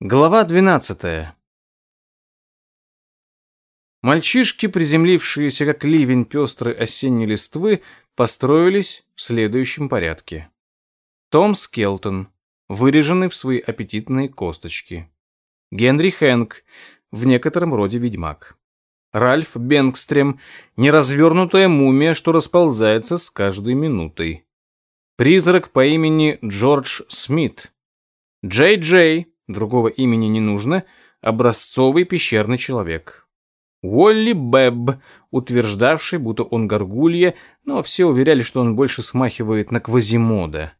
Глава 12. Мальчишки, приземлившиеся как ливень пестрой осенней листвы, построились в следующем порядке. Том Скелтон, выреженный в свои аппетитные косточки. Генри Хэнк, в некотором роде ведьмак. Ральф Бенгстрем, неразвернутая мумия, что расползается с каждой минутой. Призрак по имени Джордж Смит. Джей Джей, другого имени не нужно, образцовый пещерный человек. Уолли Бэб, утверждавший, будто он горгулья, но все уверяли, что он больше смахивает на Квазимода.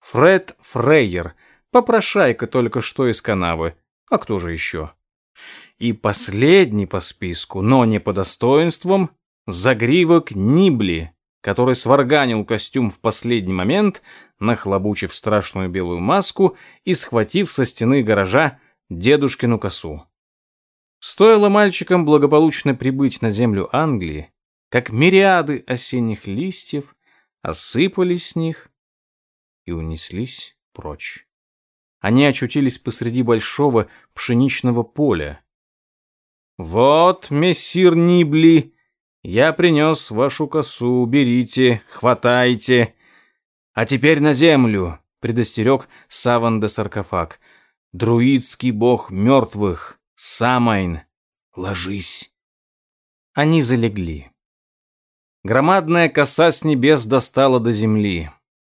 Фред Фрейер, попрошайка только что из канавы. А кто же еще? И последний по списку, но не по достоинствам, загривок Нибли, который сварганил костюм в последний момент, нахлобучив страшную белую маску и схватив со стены гаража дедушкину косу. Стоило мальчикам благополучно прибыть на землю Англии, как мириады осенних листьев осыпались с них и унеслись прочь. Они очутились посреди большого пшеничного поля. «Вот, мессир Нибли, я принес вашу косу, берите, хватайте. А теперь на землю, предостерег Саван де Саркофаг. Друидский бог мертвых, Самайн, ложись. Они залегли. Громадная коса с небес достала до земли.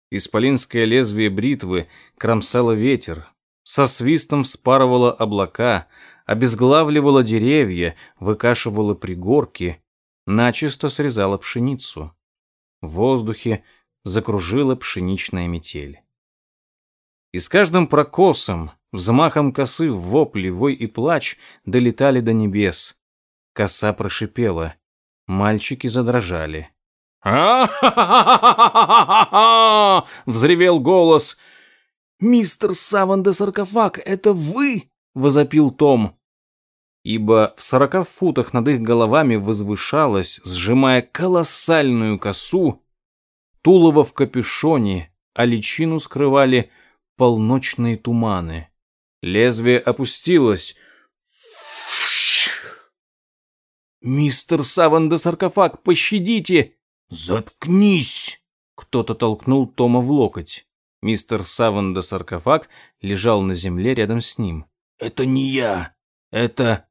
Исполинское лезвие бритвы кромсало ветер, со свистом вспарывало облака, обезглавливало деревья, выкашивало пригорки, начисто срезала пшеницу. В воздухе закружила пшеничная метель. И с каждым прокосом, взмахом косы, вопли, вой и плач долетали до небес. Коса прошипела. Мальчики задрожали. а взревел голос. «Мистер Саван де Саркофаг, это вы?» — возопил Том ибо в сорока футах над их головами возвышалась, сжимая колоссальную косу, тулово в капюшоне, а личину скрывали полночные туманы. Лезвие опустилось. «Мистер Саван де Саркофаг, пощадите!» «Заткнись!» Кто-то толкнул Тома в локоть. Мистер Саван де Саркофаг лежал на земле рядом с ним. «Это не я. Это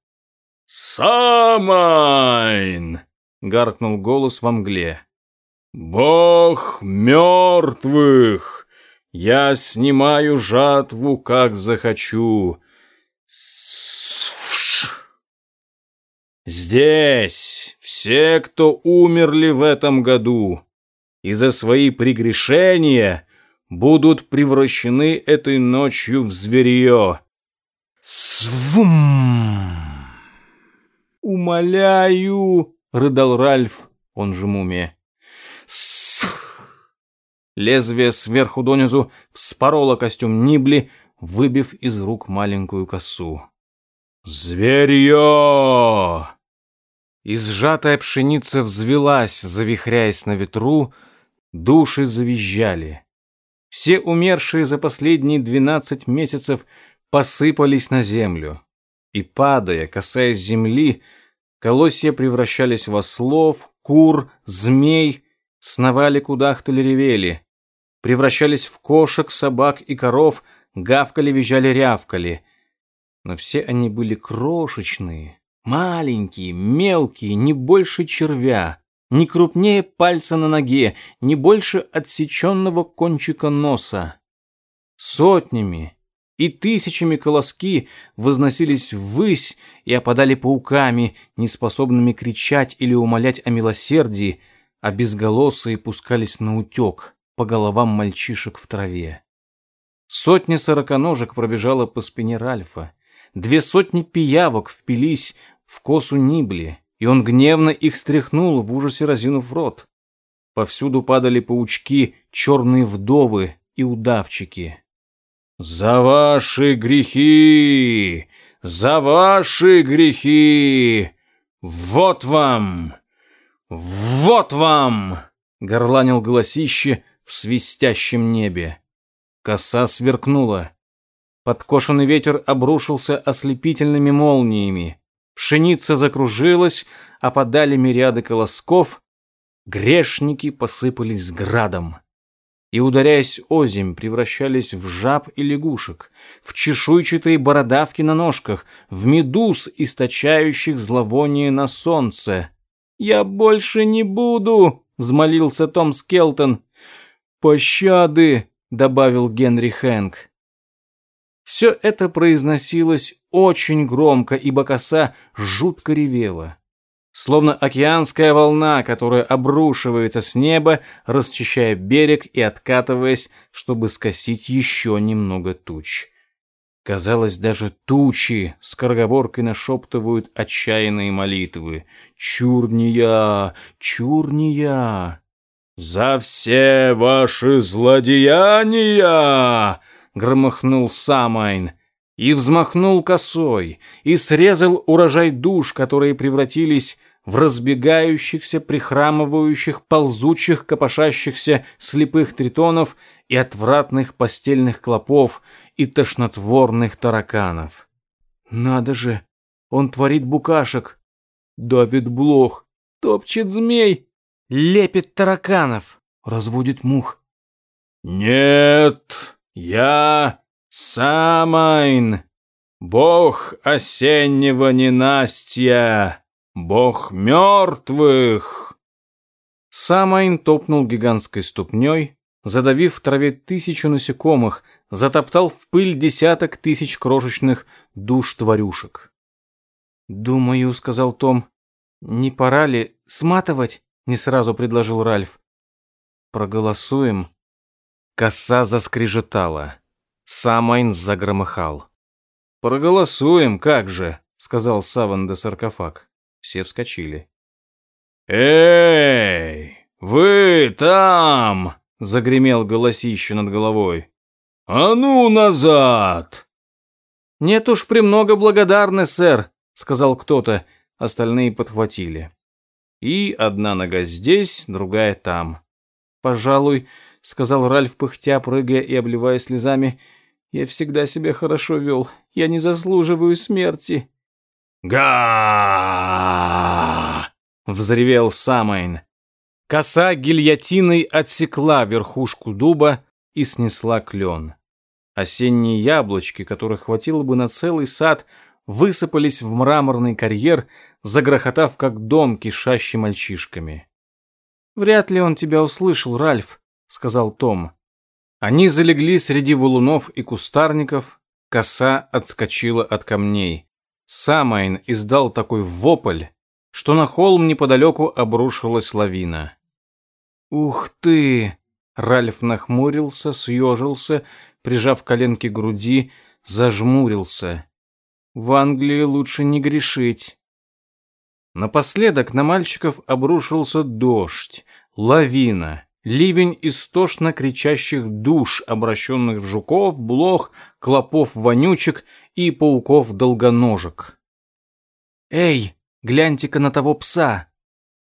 «Самайн!» — гаркнул голос во мгле. «Бог мертвых! Я снимаю жатву, как захочу. Здесь все, кто умерли в этом году и за свои прегрешения будут превращены этой ночью в зверье. Свум! «Умоляю!» — рыдал Ральф, он же мумия. Лезвие сверху донизу вспороло костюм Нибли, выбив из рук маленькую косу. «Зверье!» И сжатая пшеница взвелась, завихряясь на ветру, души завизжали. Все умершие за последние двенадцать месяцев посыпались на землю. И, падая, касаясь земли, Колосья превращались в ослов, кур, змей, сновали кудахтали ревели, превращались в кошек, собак и коров, гавкали, визжали, рявкали. Но все они были крошечные, маленькие, мелкие, не больше червя, не крупнее пальца на ноге, не больше отсеченного кончика носа. Сотнями, и тысячами колоски возносились ввысь и опадали пауками, неспособными кричать или умолять о милосердии, а безголосые пускались на утек по головам мальчишек в траве. Сотни сороконожек пробежала по спине Ральфа, две сотни пиявок впились в косу Нибли, и он гневно их стряхнул, в ужасе разинув рот. Повсюду падали паучки, черные вдовы и удавчики. «За ваши грехи! За ваши грехи! Вот вам! Вот вам!» — горланил голосище в свистящем небе. Коса сверкнула. Подкошенный ветер обрушился ослепительными молниями. Пшеница закружилась, опадали мириады колосков, грешники посыпались градом и, ударяясь озимь, превращались в жаб и лягушек, в чешуйчатые бородавки на ножках, в медуз, источающих зловоние на солнце. «Я больше не буду!» — взмолился Том Скелтон. «Пощады!» — добавил Генри Хэнк. Все это произносилось очень громко, ибо коса жутко ревела словно океанская волна, которая обрушивается с неба, расчищая берег и откатываясь, чтобы скосить еще немного туч. Казалось, даже тучи с скороговоркой нашептывают отчаянные молитвы. «Чурния! Чурния!» «За все ваши злодеяния!» — громыхнул Самайн и взмахнул косой, и срезал урожай душ, которые превратились в разбегающихся, прихрамывающих, ползучих, копошащихся слепых тритонов и отвратных постельных клопов и тошнотворных тараканов. Надо же, он творит букашек, давит блох, топчет змей, лепит тараканов, разводит мух. «Нет, я Самайн, бог осеннего ненастья!» «Бог мертвых!» Самайн топнул гигантской ступней, задавив в траве тысячу насекомых, затоптал в пыль десяток тысяч крошечных душ-тварюшек. «Думаю», — сказал Том, — «не пора ли сматывать?» — не сразу предложил Ральф. «Проголосуем». Коса заскрежетала. Самайн загромыхал. «Проголосуем, как же», — сказал Саван де Саркофаг. Все вскочили. «Эй, вы там!» — загремел голосище над головой. «А ну назад!» «Нет уж, премного благодарны, сэр», — сказал кто-то. Остальные подхватили. И одна нога здесь, другая там. «Пожалуй», — сказал Ральф, пыхтя, прыгая и обливая слезами, — «я всегда себя хорошо вел. Я не заслуживаю смерти». Га взревел Самайн. Коса гильотиной отсекла верхушку дуба и снесла клен. Осенние яблочки, которых хватило бы на целый сад, высыпались в мраморный карьер, загрохотав, как дом, кишащий мальчишками. «Вряд ли он тебя услышал, Ральф», — сказал Том. Они залегли среди валунов и кустарников, коса отскочила от камней. Самайн издал такой вопль, что на холм неподалеку обрушилась лавина. «Ух ты!» Ральф нахмурился, съежился, прижав коленки к груди, зажмурился. «В Англии лучше не грешить». Напоследок на мальчиков обрушился дождь, лавина, ливень истошно кричащих душ, обращенных в жуков, блох, клопов-вонючек и пауков-долгоножек. «Эй, гляньте-ка на того пса!»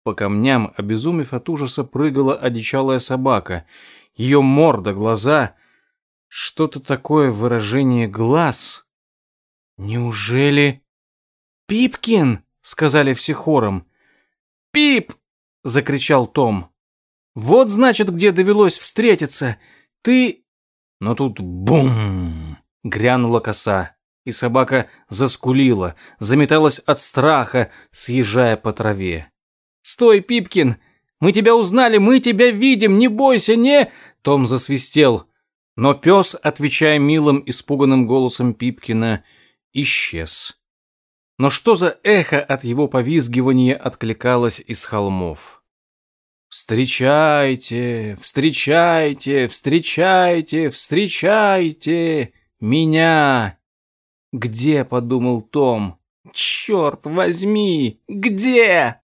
По камням, обезумев от ужаса, прыгала одичалая собака. Ее морда, глаза... Что-то такое выражение глаз. Неужели... «Пипкин!» — сказали все хором. «Пип!» — закричал Том. Вот, значит, где довелось встретиться. Ты...» Но тут бум! Грянула коса, и собака заскулила, заметалась от страха, съезжая по траве. «Стой, Пипкин! Мы тебя узнали, мы тебя видим! Не бойся, не...» Том засвистел. Но пес, отвечая милым, испуганным голосом Пипкина, исчез. Но что за эхо от его повизгивания откликалось из холмов? «Встречайте, встречайте, встречайте, встречайте меня!» «Где?» — подумал Том. «Черт возьми, где?»